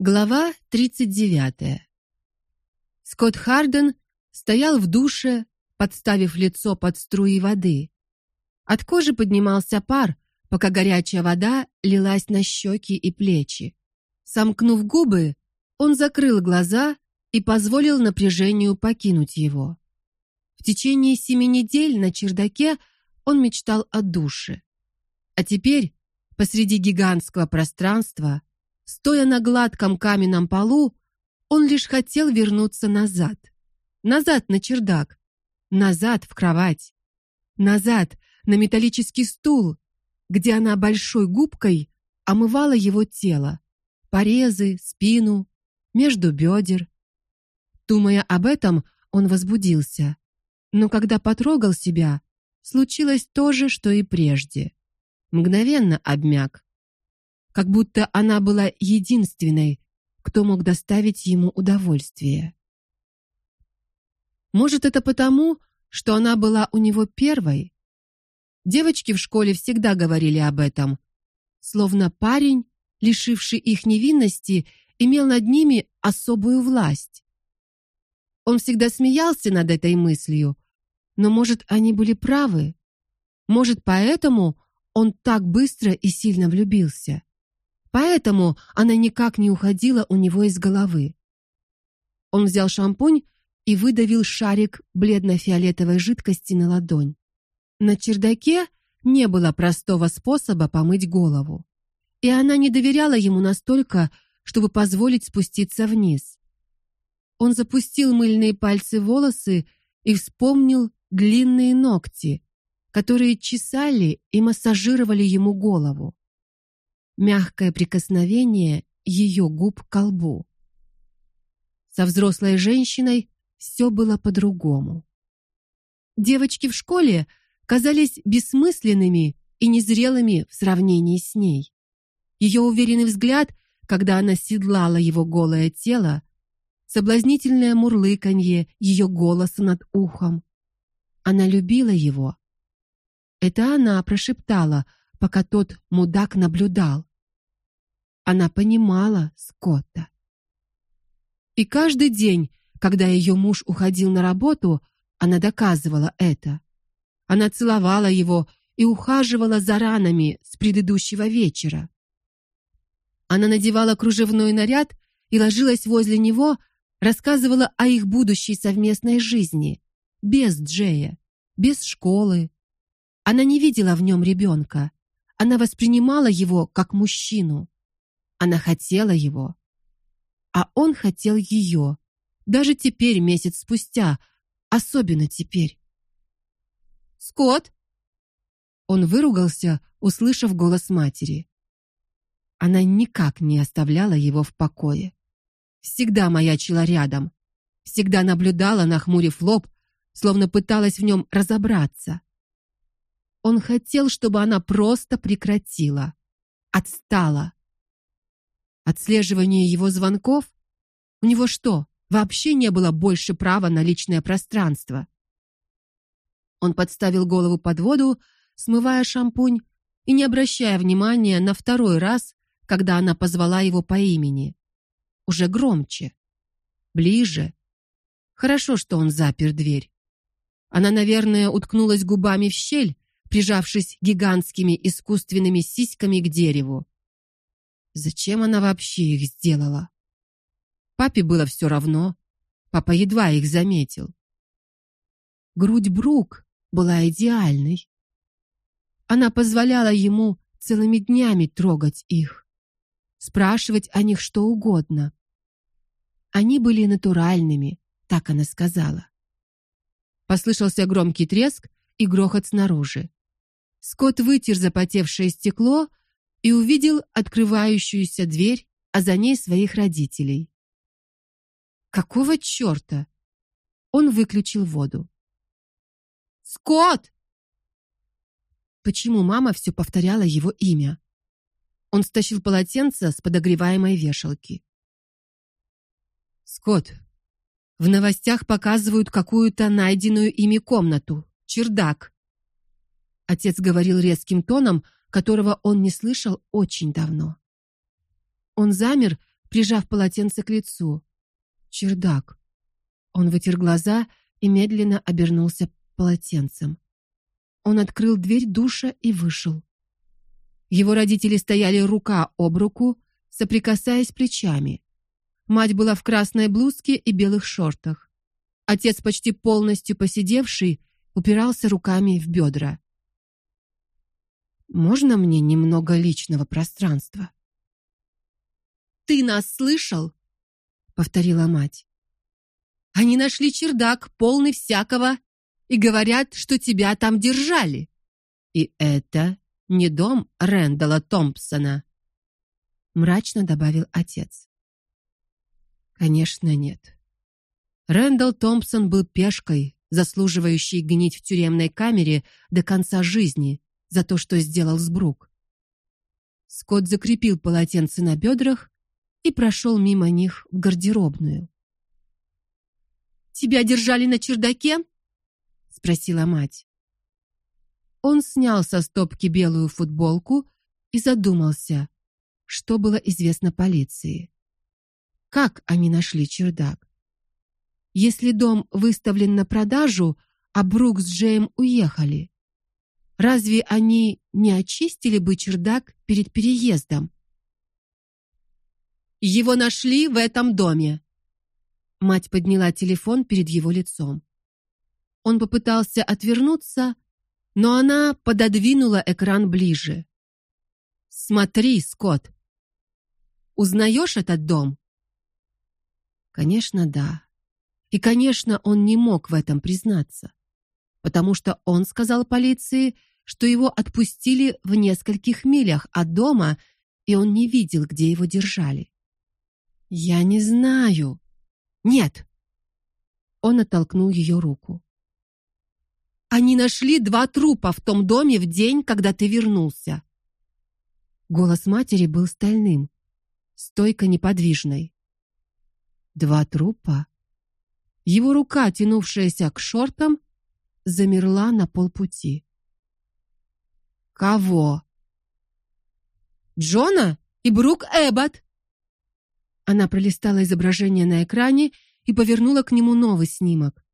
Глава 39. Скотт Харден стоял в душе, подставив лицо под струи воды. От кожи поднимался пар, пока горячая вода лилась на щеки и плечи. Сомкнув губы, он закрыл глаза и позволил напряжению покинуть его. В течение семи недель на чердаке он мечтал о душе. А теперь, посреди гигантского пространства, Стоя на гладком каменном полу, он лишь хотел вернуться назад. Назад на чердак, назад в кровать, назад на металлический стул, где она большой губкой омывала его тело, порезы, спину, между бедер. Думая об этом, он возбудился. Но когда потрогал себя, случилось то же, что и прежде. Мгновенно обмяк как будто она была единственной, кто мог доставить ему удовольствие. Может, это потому, что она была у него первой? Девочки в школе всегда говорили об этом, словно парень, лишивший их невинности, имел над ними особую власть. Он всегда смеялся над этой мыслью, но может, они были правы? Может, поэтому он так быстро и сильно влюбился? Поэтому она никак не уходила у него из головы. Он взял шампунь и выдавил шарик бледно-фиолетовой жидкости на ладонь. На чердаке не было простого способа помыть голову, и она не доверяла ему настолько, чтобы позволить спуститься вниз. Он запустил мыльные пальцы в волосы и вспомнил длинные ногти, которые чесали и массажировали ему голову мягкое прикосновение ее губ к колбу. Со взрослой женщиной все было по-другому. Девочки в школе казались бессмысленными и незрелыми в сравнении с ней. Ее уверенный взгляд, когда она седлала его голое тело, соблазнительное мурлыканье ее голоса над ухом. Она любила его. Это она прошептала, пока тот мудак наблюдал. Она понимала Скотта. И каждый день, когда ее муж уходил на работу, она доказывала это. Она целовала его и ухаживала за ранами с предыдущего вечера. Она надевала кружевной наряд и ложилась возле него, рассказывала о их будущей совместной жизни, без Джея, без школы. Она не видела в нем ребенка. Она воспринимала его как мужчину. Она хотела его, а он хотел ее. Даже теперь, месяц спустя, особенно теперь. Скотт Он выругался, услышав голос матери. Она никак не оставляла его в покое. Всегда маячила рядом, всегда наблюдала, нахмурив лоб, словно пыталась в нем разобраться. Он хотел, чтобы она просто прекратила, отстала. Отслеживание его звонков? У него что, вообще не было больше права на личное пространство? Он подставил голову под воду, смывая шампунь и не обращая внимания на второй раз, когда она позвала его по имени. Уже громче, ближе. Хорошо, что он запер дверь. Она, наверное, уткнулась губами в щель, прижавшись гигантскими искусственными сиськами к дереву. Зачем она вообще их сделала? Папе было все равно. Папа едва их заметил. Грудь Брук была идеальной. Она позволяла ему целыми днями трогать их, спрашивать о них что угодно. Они были натуральными, так она сказала. Послышался громкий треск и грохот снаружи. Скотт вытер запотевшее стекло и увидел открывающуюся дверь, а за ней своих родителей. Какого чёрта? Он выключил воду. Скотт! Почему мама все повторяла его имя? Он стащил полотенце с подогреваемой вешалки. Скотт, в новостях показывают какую-то найденную ими комнату, чердак. Отец говорил резким тоном, которого он не слышал очень давно. Он замер, прижав полотенце к лицу. Чердак. Он вытер глаза и медленно обернулся полотенцем. Он открыл дверь душа и вышел. Его родители стояли рука об руку, соприкасаясь плечами. Мать была в красной блузке и белых шортах. Отец, почти полностью посидевший, упирался руками в бедра. Можно мне немного личного пространства? Ты нас слышал? повторила мать. Они нашли чердак, полный всякого, и говорят, что тебя там держали. И это не дом Рэндала Томпсона, мрачно добавил отец. Конечно, нет. Рэндал Томпсон был пешкой, заслуживающей гнить в тюремной камере до конца жизни за то, что сделал с Брук. Скотт закрепил полотенце на бедрах и прошел мимо них в гардеробную. Тебя держали на чердаке? спросила мать. Он снял со стопки белую футболку и задумался, что было известно полиции. Как они нашли чердак? Если дом выставлен на продажу, а Брук с Джейм уехали, разве они не очистили бы чердак перед переездом? Его нашли в этом доме. Мать подняла телефон перед его лицом. Он попытался отвернуться, но она пододвинула экран ближе. Смотри, Скотт. Узнаешь этот дом? Конечно, да. И, конечно, он не мог в этом признаться, потому что он сказал полиции, что его отпустили в нескольких милях от дома, и он не видел, где его держали. Я не знаю. Нет. Он оттолкнул ее руку. Они нашли два трупа в том доме в день, когда ты вернулся. Голос матери был стальным, стойко неподвижной. Два трупа. Его рука, тянувшаяся к шортам, замерла на полпути. Кого? Джона и Брук Эббот. Она пролистала изображение на экране и повернула к нему новый снимок.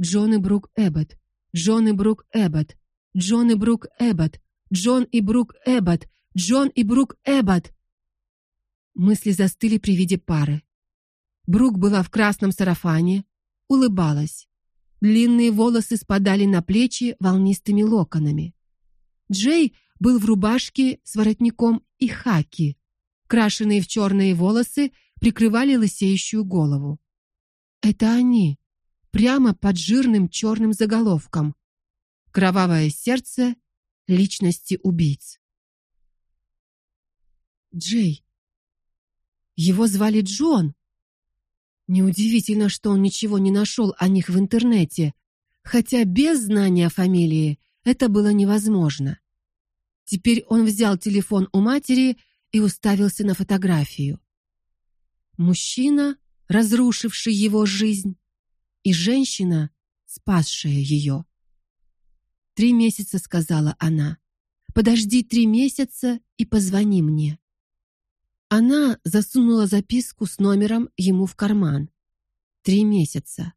Джон и Брук Эббот. Джон и Брук Эббот. Джон и Брук Эббот. Джон и Брук Эббот. Джон и Брук Эббот. Мысли застыли при виде пары. Брук была в красном сарафане, улыбалась. Длинные волосы спадали на плечи волнистыми локонами. Джей был в рубашке с воротником и хаки, крашеные в черные волосы прикрывали лысеющую голову. Это они, прямо под жирным черным заголовком. Кровавое сердце личности убийц. Джей. Его звали Джон. Неудивительно, что он ничего не нашел о них в интернете, хотя без знания фамилии это было невозможно. Теперь он взял телефон у матери и уставился на фотографию. Мужчина, разрушивший его жизнь, и женщина, спасшая ее. Три месяца, сказала она. Подожди три месяца и позвони мне. Она засунула записку с номером ему в карман. Три месяца.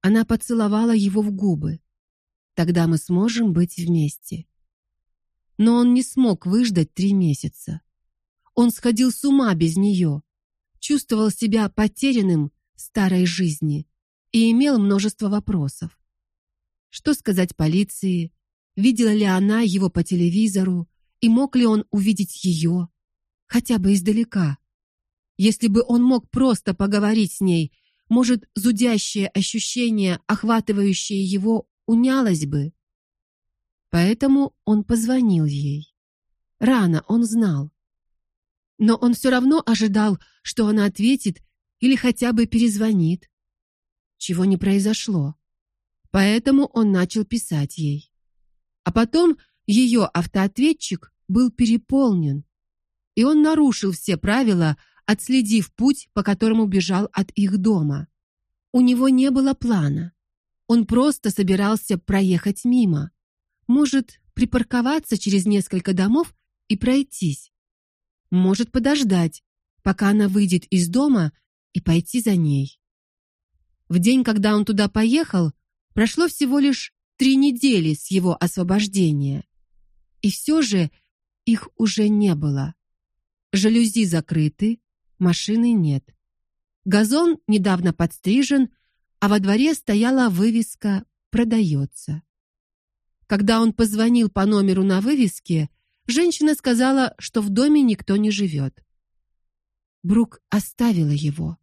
Она поцеловала его в губы. Тогда мы сможем быть вместе. Но он не смог выждать три месяца. Он сходил с ума без нее, чувствовал себя потерянным в старой жизни и имел множество вопросов. Что сказать полиции? Видела ли она его по телевизору и мог ли он увидеть ее, хотя бы издалека? Если бы он мог просто поговорить с ней, может, зудящее ощущение, охватывающее его, унялось бы. Поэтому он позвонил ей. Рано он знал но он все равно ожидал, что она ответит или хотя бы перезвонит. Чего не произошло. Поэтому он начал писать ей. А потом ее автоответчик был переполнен, и он нарушил все правила, отследив путь, по которому бежал от их дома. У него не было плана. Он просто собирался проехать мимо. Может, припарковаться через несколько домов и пройтись может подождать, пока она выйдет из дома, и пойти за ней. В день, когда он туда поехал, прошло всего лишь три недели с его освобождения. И все же их уже не было. Жалюзи закрыты, машины нет. Газон недавно подстрижен, а во дворе стояла вывеска «Продается». Когда он позвонил по номеру на вывеске, женщина сказала, что в доме никто не живет. Брук оставила его.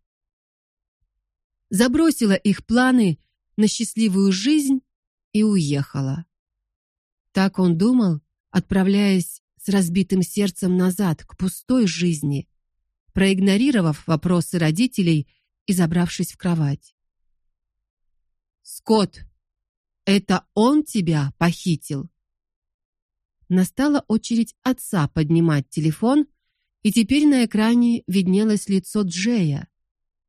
Забросила их планы на счастливую жизнь и уехала. Так он думал, отправляясь с разбитым сердцем назад к пустой жизни, проигнорировав вопросы родителей и забравшись в кровать. Скотт, это он тебя похитил. Настала очередь отца поднимать телефон, и теперь на экране виднелось лицо Джея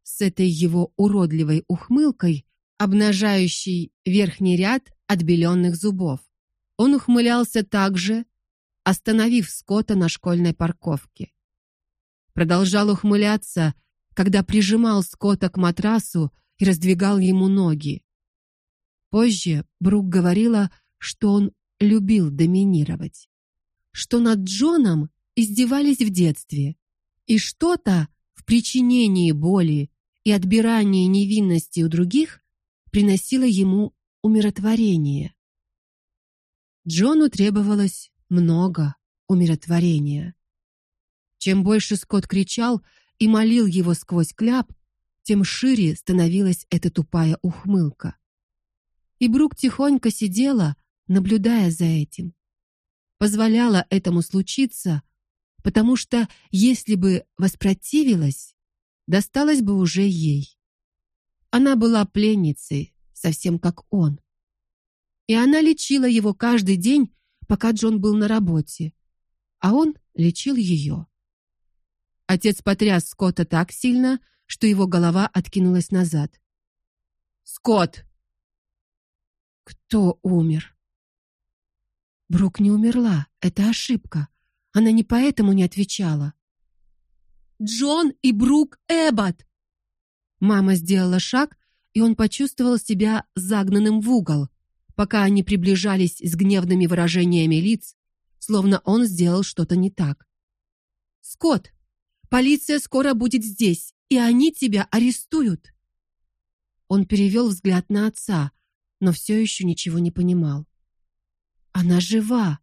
с этой его уродливой ухмылкой, обнажающей верхний ряд отбеленных зубов. Он ухмылялся также, остановив Скотта на школьной парковке. Продолжал ухмыляться, когда прижимал Скотта к матрасу и раздвигал ему ноги. Позже Брук говорила, что он любил доминировать, что над Джоном издевались в детстве, и что-то в причинении боли и отбирании невинности у других приносило ему умиротворение. Джону требовалось много умиротворения. Чем больше Скотт кричал и молил его сквозь кляп, тем шире становилась эта тупая ухмылка. И Брук тихонько сидела, наблюдая за этим. Позволяла этому случиться, потому что если бы воспротивилась, досталось бы уже ей. Она была пленницей, совсем как он. И она лечила его каждый день, пока Джон был на работе, а он лечил ее. Отец потряс Скотта так сильно, что его голова откинулась назад. Скотт. Кто умер? Брук не умерла, это ошибка. Она не поэтому не отвечала. Джон и Брук Эббот. Мама сделала шаг, и он почувствовал себя загнанным в угол, пока они приближались с гневными выражениями лиц, словно он сделал что-то не так. Скотт, полиция скоро будет здесь, и они тебя арестуют. Он перевел взгляд на отца, но все еще ничего не понимал. Она жива.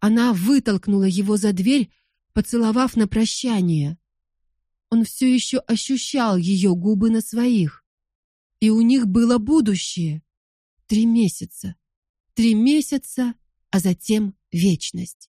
Она вытолкнула его за дверь, поцеловав на прощание. Он все еще ощущал ее губы на своих. И у них было будущее. Три месяца. Три месяца, а затем вечность.